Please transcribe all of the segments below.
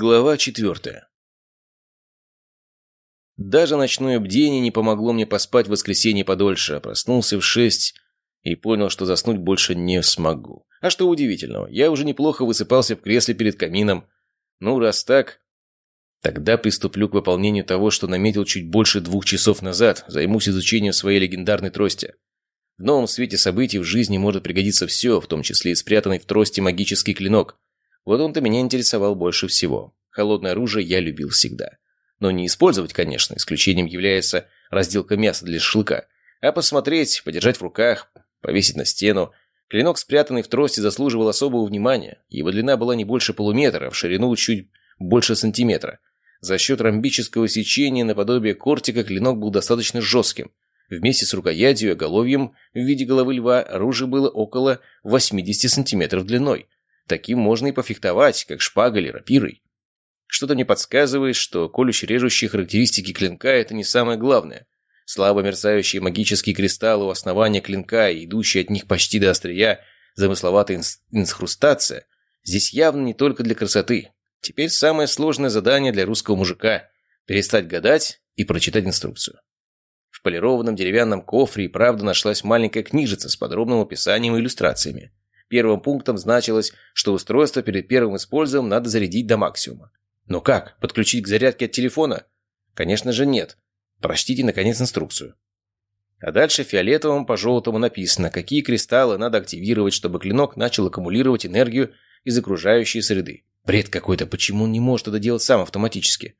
Глава четвертая. Даже ночное бдение не помогло мне поспать в воскресенье подольше, а проснулся в шесть и понял, что заснуть больше не смогу. А что удивительного, я уже неплохо высыпался в кресле перед камином. Ну, раз так, тогда приступлю к выполнению того, что наметил чуть больше двух часов назад, займусь изучением своей легендарной трости. В новом свете событий в жизни может пригодиться все, в том числе и спрятанный в трости магический клинок – вот он-то меня интересовал больше всего. Холодное оружие я любил всегда. Но не использовать, конечно, исключением является разделка мяса для шашлыка. А посмотреть, подержать в руках, повесить на стену. Клинок, спрятанный в трости, заслуживал особого внимания. Его длина была не больше полуметра, в ширину чуть больше сантиметра. За счет ромбического сечения наподобие кортика клинок был достаточно жестким. Вместе с рукоятью и оголовьем в виде головы льва оружие было около 80 сантиметров длиной. Таким можно и пофехтовать, как шпагой или рапирой. Что-то мне подсказывает, что колюще-режущие характеристики клинка – это не самое главное. Слабо мерцающие магические кристаллы у основания клинка и идущие от них почти до острия замысловатая инсхрустация здесь явно не только для красоты. Теперь самое сложное задание для русского мужика – перестать гадать и прочитать инструкцию. В полированном деревянном кофре и правда нашлась маленькая книжица с подробным описанием и иллюстрациями. Первым пунктом значилось, что устройство перед первым использованием надо зарядить до максимума. Но как? Подключить к зарядке от телефона? Конечно же нет. Прочтите, наконец, инструкцию. А дальше фиолетовым по желтому написано, какие кристаллы надо активировать, чтобы клинок начал аккумулировать энергию из окружающей среды. Бред какой-то, почему он не может это делать сам автоматически?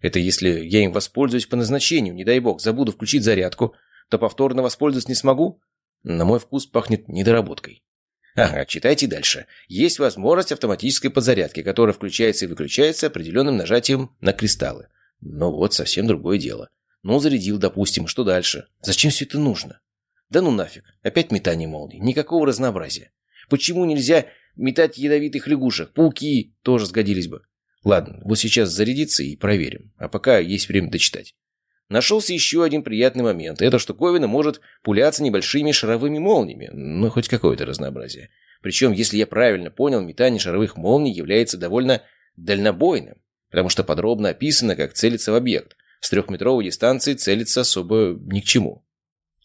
Это если я им воспользуюсь по назначению, не дай бог, забуду включить зарядку, то повторно воспользоваться не смогу? На мой вкус пахнет недоработкой. Ага, читайте дальше. Есть возможность автоматической подзарядки, которая включается и выключается определенным нажатием на кристаллы. Но вот совсем другое дело. Ну, зарядил, допустим, что дальше? Зачем все это нужно? Да ну нафиг, опять метание молний, никакого разнообразия. Почему нельзя метать ядовитых лягушек? Пауки тоже сгодились бы. Ладно, вот сейчас зарядится и проверим. А пока есть время дочитать. Нашелся еще один приятный момент. Эта штуковина может пуляться небольшими шаровыми молниями. Ну, хоть какое-то разнообразие. Причем, если я правильно понял, метание шаровых молний является довольно дальнобойным, потому что подробно описано, как целиться в объект. С трехметровой дистанции целиться особо ни к чему.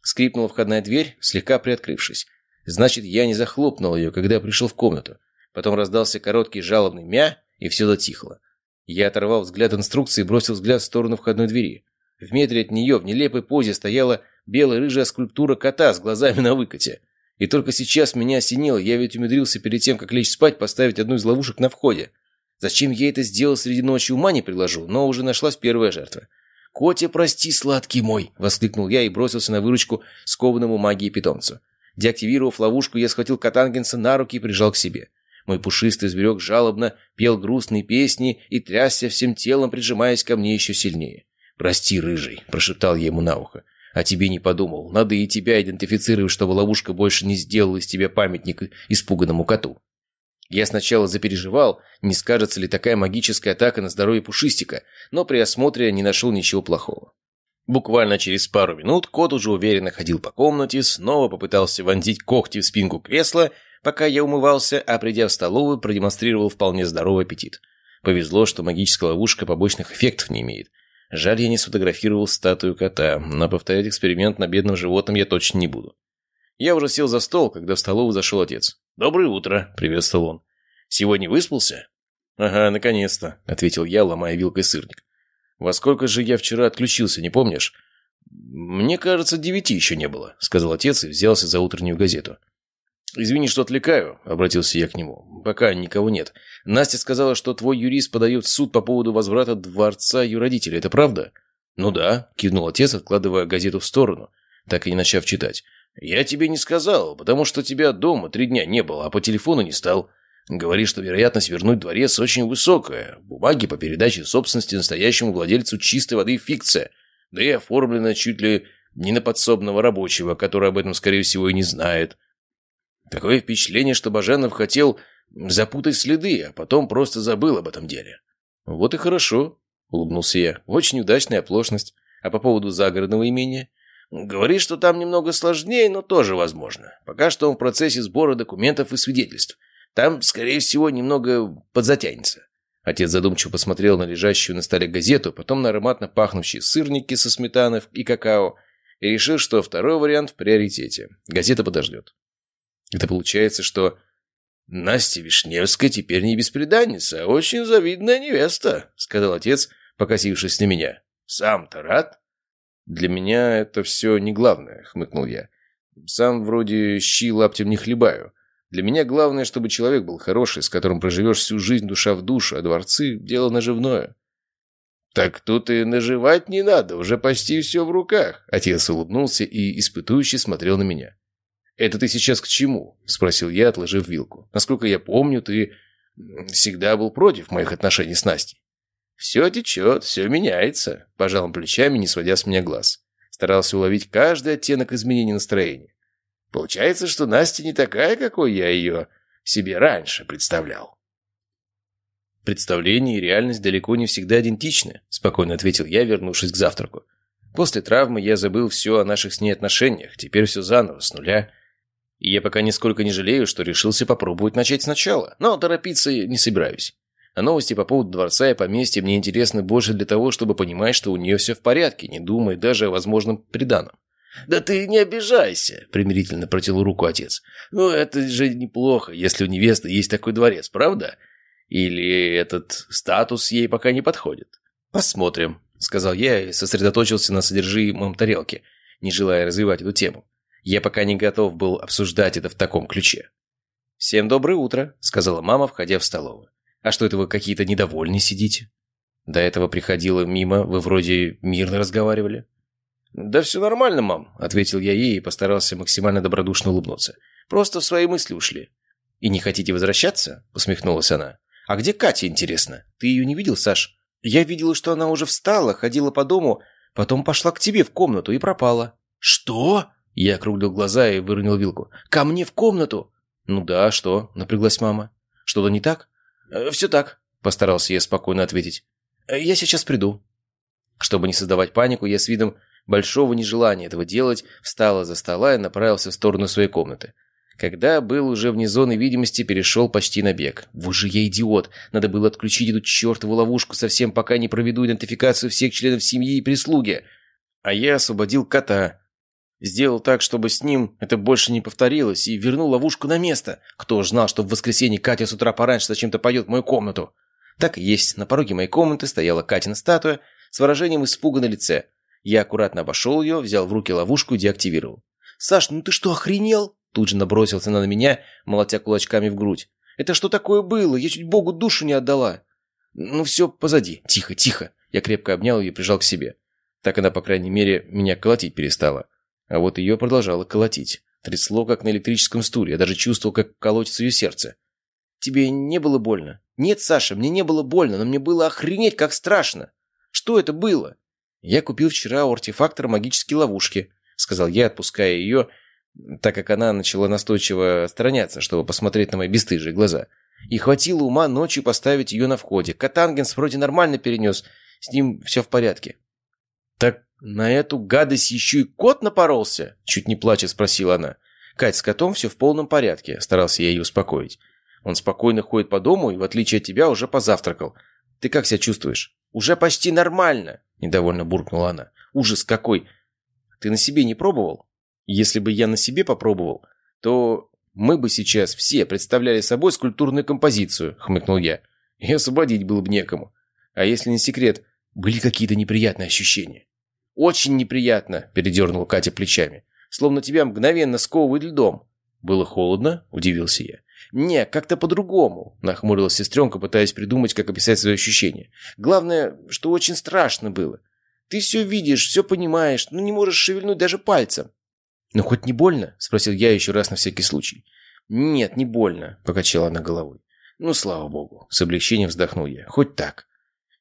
Скрипнула входная дверь, слегка приоткрывшись. Значит, я не захлопнул ее, когда пришел в комнату. Потом раздался короткий жалобный мя, и все затихло. Я оторвал взгляд инструкции и бросил взгляд в сторону входной двери. В метре от нее в нелепой позе стояла белая рыжая скульптура кота с глазами на выкате. И только сейчас меня осенило, я ведь умудрился перед тем, как лечь спать, поставить одну из ловушек на входе. Зачем я это сделал среди ночи, ума не приложу, но уже нашлась первая жертва. «Котя, прости, сладкий мой!» – воскликнул я и бросился на выручку скованному магией питомцу. Деактивировав ловушку, я схватил Катангенса на руки и прижал к себе. Мой пушистый зверек жалобно пел грустные песни и трясся всем телом, прижимаясь ко мне еще сильнее. «Прости, рыжий», – прошептал я ему на ухо. «А тебе не подумал. Надо и тебя идентифицировать, чтобы ловушка больше не сделала из тебя памятник испуганному коту». Я сначала запереживал, не скажется ли такая магическая атака на здоровье Пушистика, но при осмотре не нашел ничего плохого. Буквально через пару минут кот уже уверенно ходил по комнате, снова попытался вонзить когти в спинку кресла, пока я умывался, а придя в столовую, продемонстрировал вполне здоровый аппетит. Повезло, что магическая ловушка побочных эффектов не имеет. Жаль, я не сфотографировал статую кота, но повторять эксперимент на бедном животном я точно не буду. Я уже сел за стол, когда в столовую зашел отец. «Доброе утро», — приветствовал он. «Сегодня выспался?» «Ага, наконец-то», — ответил я, ломая вилкой сырник. «Во сколько же я вчера отключился, не помнишь?» «Мне кажется, девяти еще не было», — сказал отец и взялся за утреннюю газету. «Извини, что отвлекаю», — обратился я к нему. «Пока никого нет. Настя сказала, что твой юрист подает в суд по поводу возврата дворца ее родителей. Это правда?» «Ну да», — кивнул отец, откладывая газету в сторону, так и не начав читать. «Я тебе не сказал, потому что тебя дома три дня не было, а по телефону не стал. Говоришь, что вероятность вернуть дворец очень высокая. Бумаги по передаче собственности настоящему владельцу чистой воды фикция. Да и оформлена чуть ли не на подсобного рабочего, который об этом, скорее всего, и не знает». Такое впечатление, что Баженов хотел запутать следы, а потом просто забыл об этом деле. «Вот и хорошо», — улыбнулся я. «Очень удачная оплошность. А по поводу загородного имения?» «Говорит, что там немного сложнее, но тоже возможно. Пока что он в процессе сбора документов и свидетельств. Там, скорее всего, немного подзатянется. Отец задумчиво посмотрел на лежащую на столе газету, потом на ароматно пахнущие сырники со сметаной и какао, и решил, что второй вариант в приоритете. Газета подождет. Это получается, что Настя Вишневская теперь не беспреданница, а очень завидная невеста, сказал отец, покосившись на меня. Сам-то рад? Для меня это все не главное, хмыкнул я. Сам вроде щи лаптем не хлебаю. Для меня главное, чтобы человек был хороший, с которым проживешь всю жизнь душа в душу, а дворцы – дело наживное. «Так тут и наживать не надо, уже почти все в руках», – отец улыбнулся и испытующе смотрел на меня. «Это ты сейчас к чему?» – спросил я, отложив вилку. «Насколько я помню, ты всегда был против моих отношений с Настей». «Все течет, все меняется», – пожал он плечами, не сводя с меня глаз. Старался уловить каждый оттенок изменения настроения. Получается, что Настя не такая, какой я ее себе раньше представлял. «Представление и реальность далеко не всегда идентичны», – спокойно ответил я, вернувшись к завтраку. «После травмы я забыл все о наших с ней отношениях, теперь все заново, с нуля. И я пока нисколько не жалею, что решился попробовать начать сначала, но торопиться не собираюсь. А новости по поводу дворца и поместья мне интересны больше для того, чтобы понимать, что у нее все в порядке, не думая даже о возможном приданом. «Да ты не обижайся», — примирительно протянул руку отец. «Ну, это же неплохо, если у невесты есть такой дворец, правда? Или этот статус ей пока не подходит?» «Посмотрим», — сказал я и сосредоточился на содержимом тарелки, не желая развивать эту тему. Я пока не готов был обсуждать это в таком ключе. «Всем доброе утро», — сказала мама, входя в столовую. «А что это вы какие-то недовольные сидите?» «До этого приходила мимо, вы вроде мирно разговаривали». «Да все нормально, мам», — ответил я ей и постарался максимально добродушно улыбнуться. «Просто в свои мысли ушли». «И не хотите возвращаться?» — усмехнулась она. «А где Катя, интересно? Ты ее не видел, Саш? Я видела, что она уже встала, ходила по дому, потом пошла к тебе в комнату и пропала». «Что?» — я округлил глаза и выронил вилку. «Ко мне в комнату?» «Ну да, что?» — напряглась мама. «Что-то не так?» «Э, «Все так», — постарался я спокойно ответить. «Э, «Я сейчас приду». Чтобы не создавать панику, я с видом большого нежелания этого делать, встал из-за стола и направился в сторону своей комнаты. Когда был уже вне зоны видимости, перешел почти на бег. Вот же я идиот! Надо было отключить эту чертову ловушку совсем пока не проведу идентификацию всех членов семьи и прислуги. А я освободил кота. Сделал так, чтобы с ним это больше не повторилось, и вернул ловушку на место. Кто ж знал, что в воскресенье Катя с утра пораньше зачем-то пойдет в мою комнату? Так и есть. На пороге моей комнаты стояла Катина статуя с выражением испуга на лице. Я аккуратно обошел ее, взял в руки ловушку и деактивировал. «Саш, ну ты что, охренел?» Тут же набросился на меня, молотя кулачками в грудь. «Это что такое было? Я чуть Богу душу не отдала!» «Ну все, позади. Тихо, тихо!» Я крепко обнял ее и прижал к себе. Так она, по крайней мере, меня колотить перестала. А вот ее продолжало колотить. Трясло, как на электрическом стуле. Я даже чувствовал, как колотится ее сердце. «Тебе не было больно?» «Нет, Саша, мне не было больно, но мне было охренеть, как страшно!» «Что это было?» «Я купил вчера у артефактора магические ловушки», — сказал я, отпуская ее, так как она начала настойчиво отстраняться, чтобы посмотреть на мои бесстыжие глаза. И хватило ума ночью поставить ее на входе. Катангенс вроде нормально перенес, с ним все в порядке. «Так на эту гадость еще и кот напоролся?» Чуть не плача спросила она. «Кать, с котом все в полном порядке», — старался я ее успокоить. «Он спокойно ходит по дому и, в отличие от тебя, уже позавтракал. Ты как себя чувствуешь?» «Уже почти нормально», — недовольно буркнула она. «Ужас какой! Ты на себе не пробовал? Если бы я на себе попробовал, то мы бы сейчас все представляли собой скульптурную композицию», — хмыкнул я. «И освободить было бы некому. А если не секрет, были какие-то неприятные ощущения?» «Очень неприятно», — передернула Катя плечами. «Словно тебя мгновенно сковывает льдом». «Было холодно?» — удивился я. «Не, как-то по-другому», — нахмурилась сестренка, пытаясь придумать, как описать свои ощущения. «Главное, что очень страшно было. Ты все видишь, все понимаешь, но не можешь шевельнуть даже пальцем». «Ну, хоть не больно?» — спросил я еще раз на всякий случай. «Нет, не больно», — покачала она головой. «Ну, слава богу», — с облегчением вздохнул я. «Хоть так».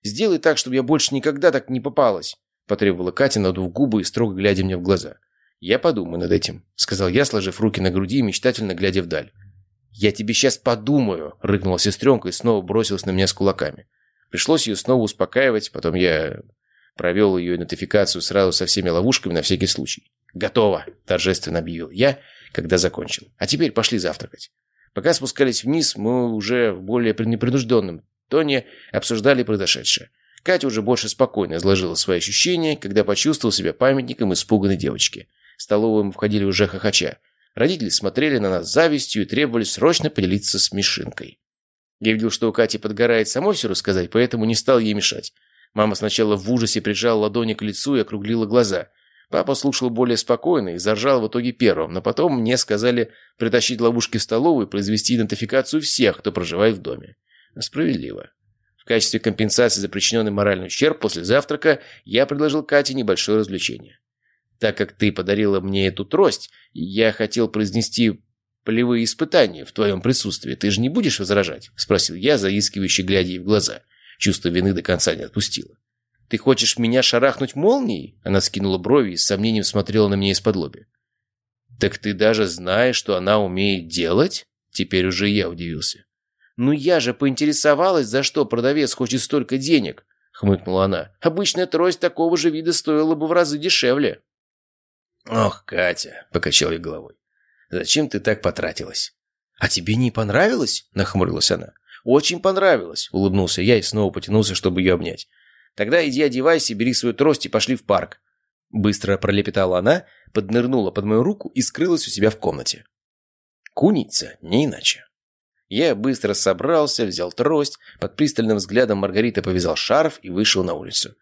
«Сделай так, чтобы я больше никогда так не попалась», — потребовала Катя, надув губы и строго глядя мне в глаза. «Я подумаю над этим», — сказал я, сложив руки на груди и мечтательно глядя вдаль. «Я тебе сейчас подумаю», — рыкнула сестренка и снова бросилась на меня с кулаками. Пришлось ее снова успокаивать, потом я провел ее идентификацию сразу со всеми ловушками на всякий случай. «Готово», — торжественно объявил я, когда закончил. «А теперь пошли завтракать». Пока спускались вниз, мы уже в более непринужденном Тони обсуждали произошедшее. Катя уже больше спокойно изложила свои ощущения, когда почувствовал себя памятником испуганной девочки. В столовую мы входили уже хохоча. Родители смотрели на нас с завистью и требовали срочно поделиться смешинкой. Я видел, что у Кати подгорает самой все рассказать, поэтому не стал ей мешать. Мама сначала в ужасе прижала ладони к лицу и округлила глаза. Папа слушал более спокойно и заржал в итоге первым, но потом мне сказали притащить ловушки в столовую и произвести идентификацию всех, кто проживает в доме. Справедливо. Качестве компенсации за причиненный моральный ущерб после завтрака я предложил Кате небольшое развлечение. Так как ты подарила мне эту трость, я хотел произнести полевые испытания в твоем присутствии. Ты же не будешь возражать?» – спросил я, заискивающе глядя ей в глаза. Чувство вины до конца не отпустило. «Ты хочешь меня шарахнуть молнией?» Она скинула брови и с сомнением смотрела на меня из-под лоби. «Так ты даже знаешь, что она умеет делать?» Теперь уже я удивился. «Ну я же поинтересовалась, за что продавец хочет столько денег», — хмыкнула она. «Обычная трость такого же вида стоила бы в разы дешевле». «Ох, Катя», — покачал я головой. «Зачем ты так потратилась?» «А тебе не понравилось?» — нахмурилась она. «Очень понравилось», — улыбнулся я и снова потянулся, чтобы ее обнять. Тогда иди одевайся, бери свою трость и пошли в парк». Быстро пролепетала она, поднырнула под мою руку и скрылась у себя в комнате. Куница, не иначе. Я быстро собрался, взял трость, под пристальным взглядом Маргарита повязал шарф и вышел на улицу.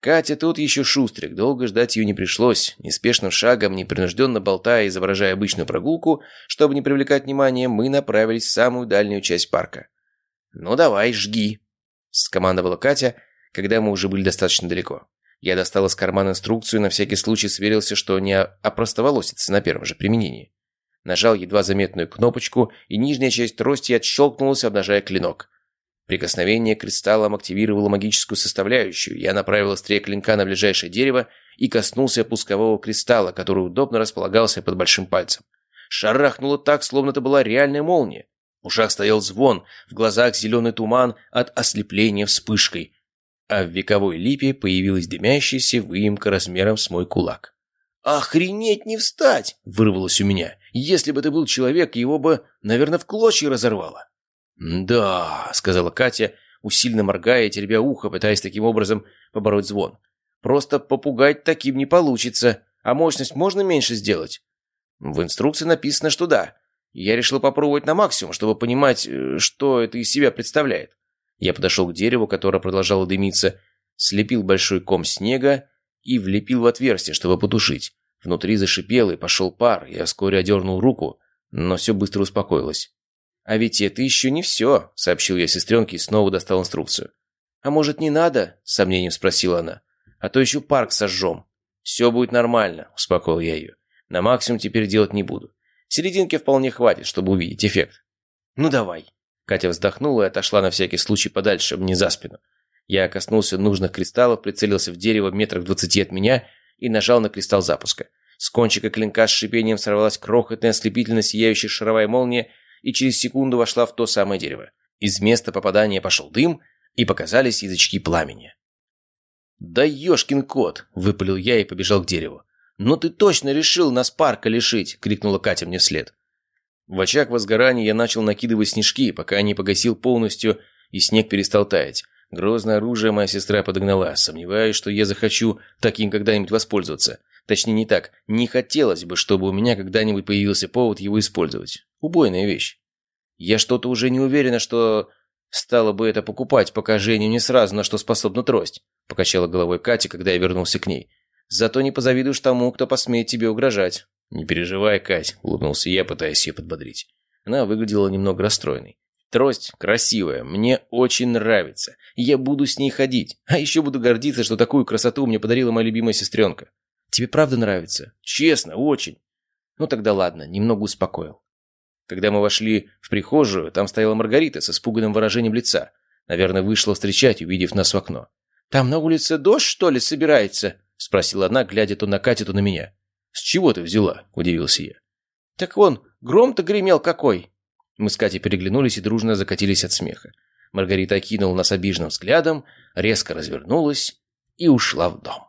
Катя тут еще шустрик, долго ждать ее не пришлось. Неспешным шагом, непринужденно болтая изображая обычную прогулку, чтобы не привлекать внимания, мы направились в самую дальнюю часть парка. «Ну давай, жги!» – скомандовала Катя, когда мы уже были достаточно далеко. Я достал из кармана инструкцию и на всякий случай сверился, что не опростоволосится на первом же применении. Нажал едва заметную кнопочку, и нижняя часть трости отщелкнулась, обнажая клинок. Прикосновение к кристаллам активировало магическую составляющую. Я направил острие клинка на ближайшее дерево и коснулся пускового кристалла, который удобно располагался под большим пальцем. Шарахнуло так, словно это была реальная молния. В ушах стоял звон, в глазах зеленый туман от ослепления вспышкой а в вековой липе появилась дымящаяся выемка размером с мой кулак. «Охренеть не встать!» – вырвалось у меня. «Если бы это был человек, его бы, наверное, в клочья разорвало». «Да», – сказала Катя, усиленно моргая и теребя ухо, пытаясь таким образом побороть звон. «Просто попугать таким не получится. А мощность можно меньше сделать?» В инструкции написано, что да. Я решил попробовать на максимум, чтобы понимать, э, что это из себя представляет. Я подошел к дереву, которое продолжало дымиться, слепил большой ком снега и влепил в отверстие, чтобы потушить. Внутри зашипел и пошел пар, я вскоре одернул руку, но все быстро успокоилось. «А ведь это еще не все», — сообщил я сестренке и снова достал инструкцию. «А может, не надо?» — с сомнением спросила она. «А то еще парк сожжем». «Все будет нормально», — успокоил я ее. «На максимум теперь делать не буду. Серединки вполне хватит, чтобы увидеть эффект». «Ну давай». Катя вздохнула и отошла на всякий случай подальше, мне за спину. Я коснулся нужных кристаллов, прицелился в дерево метрах двадцати от меня и нажал на кристалл запуска. С кончика клинка с шипением сорвалась крохотная ослепительно сияющая шаровая молния и через секунду вошла в то самое дерево. Из места попадания пошел дым, и показались язычки пламени. «Да ешкин кот!» – выпалил я и побежал к дереву. «Но ты точно решил нас парка лишить!» – крикнула Катя мне вслед. В очаг возгорания я начал накидывать снежки, пока не погасил полностью, и снег перестал таять. Грозное оружие моя сестра подогнала. Сомневаюсь, что я захочу таким когда-нибудь воспользоваться. Точнее, не так. Не хотелось бы, чтобы у меня когда-нибудь появился повод его использовать. Убойная вещь. Я что-то уже не уверена, что стало бы это покупать, пока Женя не сразу на что способна трость. Покачала головой Катя, когда я вернулся к ней. Зато не позавидуешь тому, кто посмеет тебе угрожать. «Не переживай, Кать», — улыбнулся я, пытаясь ее подбодрить. Она выглядела немного расстроенной. «Трость красивая, мне очень нравится. Я буду с ней ходить. А еще буду гордиться, что такую красоту мне подарила моя любимая сестренка. Тебе правда нравится? Честно, очень». Ну тогда ладно, немного успокоил. Когда мы вошли в прихожую, там стояла Маргарита с испуганным выражением лица. Наверное, вышла встречать, увидев нас в окно. «Там на улице дождь, что ли, собирается?» — спросила она, глядя то на Катю, то на меня. «С чего ты взяла?» – удивился я. «Так вон, гром-то гремел какой!» Мы с Катей переглянулись и дружно закатились от смеха. Маргарита окинула нас обиженным взглядом, резко развернулась и ушла в дом.